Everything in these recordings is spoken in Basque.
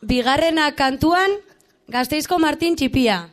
Bigarrena kantuan, Gasteizko Martin Txipia.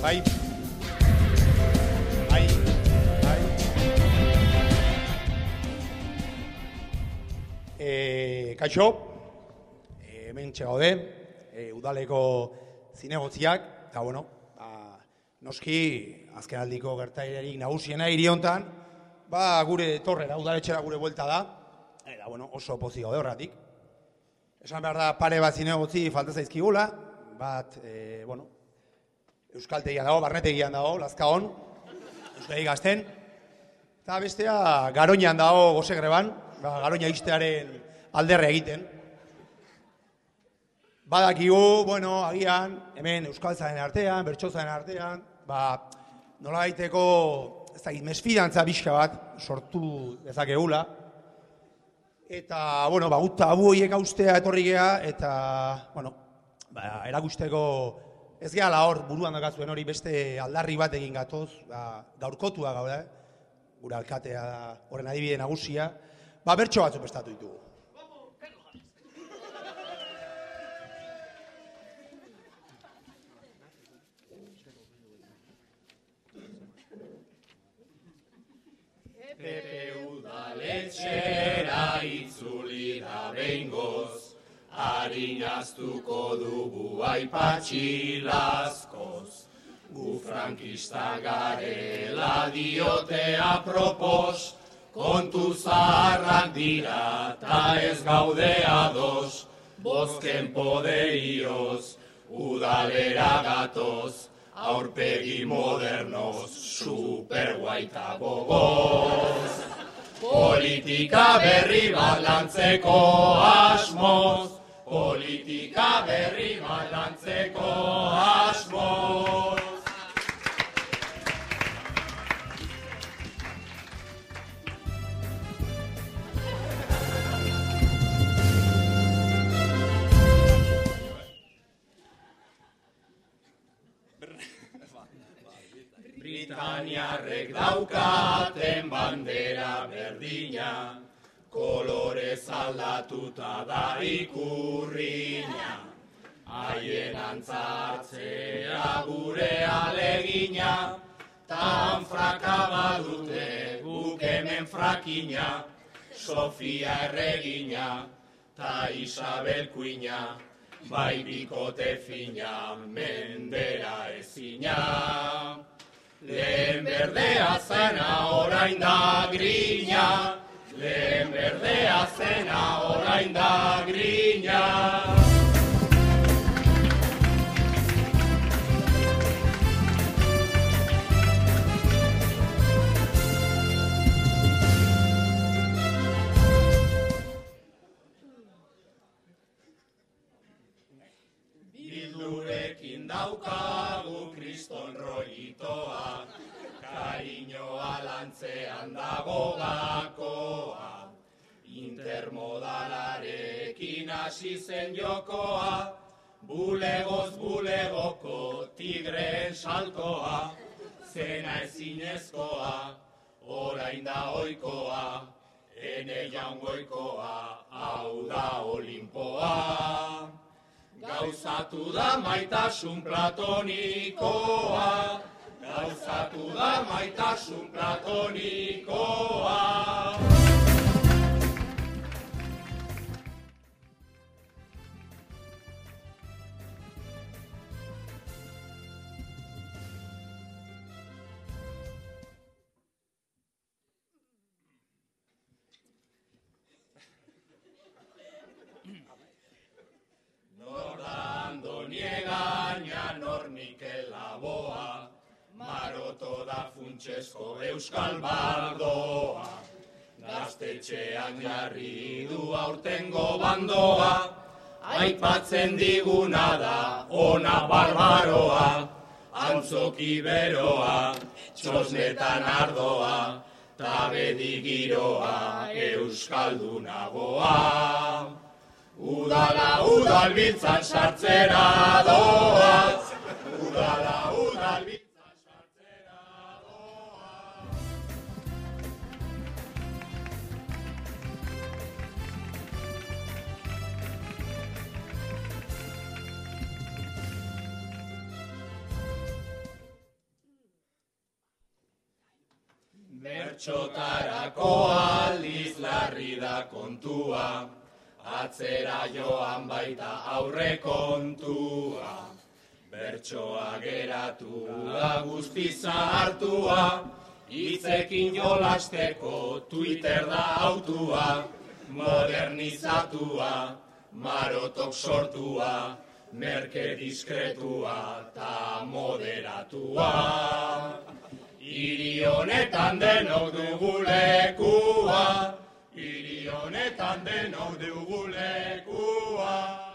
Bai. Bai. Bai. Eh, kaixo. Eh, hemen txegaude, eh, udaleko zinegotziak, eta bueno, ba, noski, azken aldiko gertailerik nagusiena hiri hontan, ba, gure torrera, udaletxera gure buelta da, eta bueno, oso pozik gaude horratik. Esan behar da, pare bat zinegotzi falta zaizkigula, bat, eh, bueno, Euskaltegian dago, barnetegian dago, lazkaon, Euskadi gazten. Eta bestea, garoinan dago gozegreban, ba, garoina iztearen alderre egiten. Badakigu, bueno, agian, hemen Euskaltzaren artean, bertxozaren artean, ba, nola gaiteko, ez da, mesfidantza bizka bat sortu dezakegula. Eta, bueno, ba, gutta abu horiek austea etorri gea, eta, bueno, ba, erakusteko ez gehala hor buruan dakazuen hori beste aldarri bat egin gatoz, ba, gaurkotua gauda, gure alkatea horren adibide nagusia, ba, bertso batzuk prestatu ditugu. Harinaztuko dugu aipatxilazkoz. Gu frankista garela diote apropos, kontu zaharrak dira ta ez gaude ados, bozken poderioz, udalera gatoz, aurpegi modernoz, superguaita gogoz. Politika berri bat lantzeko asmoz, politika berri bat lantzeko asmoz. Britaniarrek daukaten bandera berdina, kolorez aldatuta da ikurriña. Haien antzartzea gure alegina, tan fraka badute guk hemen frakina, Sofia erregina, ta Isabel kuina, bai bikote fina, mendera ezina. Lehen berdea zena orain da grina, lehen berdea zena orain da grina. Bildurekin daukagu kriston rollitoa, kariñoa lantz atzean dago gakoa, intermodalarekin hasi zen jokoa, bulegoz bulegoko tigre saltoa, zena ezinezkoa, orain da oikoa, ene jaungoikoa, hau da olimpoa. Gauzatu da maitasun platonikoa, gauzatu da maitasun platonikoa. Da funtsesko euskal bardoa. Gaztetxean jarri du aurtengo bandoa, aipatzen diguna da ona barbaroa, antzoki beroa, txosnetan ardoa, tabedi giroa euskaldunagoa. Udala udalbitzan sartzera doaz, udala udalbitzan sartzera Bertxotarako aldiz larri da kontua, atzera joan baita aurre kontua. Bertsoa geratu da guztiza hartua, hitzekin jolasteko Twitter da autua, modernizatua, marotok sortua, merke diskretua ta moderatua. Hiri honetan denok dugu lekua, hiri honetan denok dugu lekua.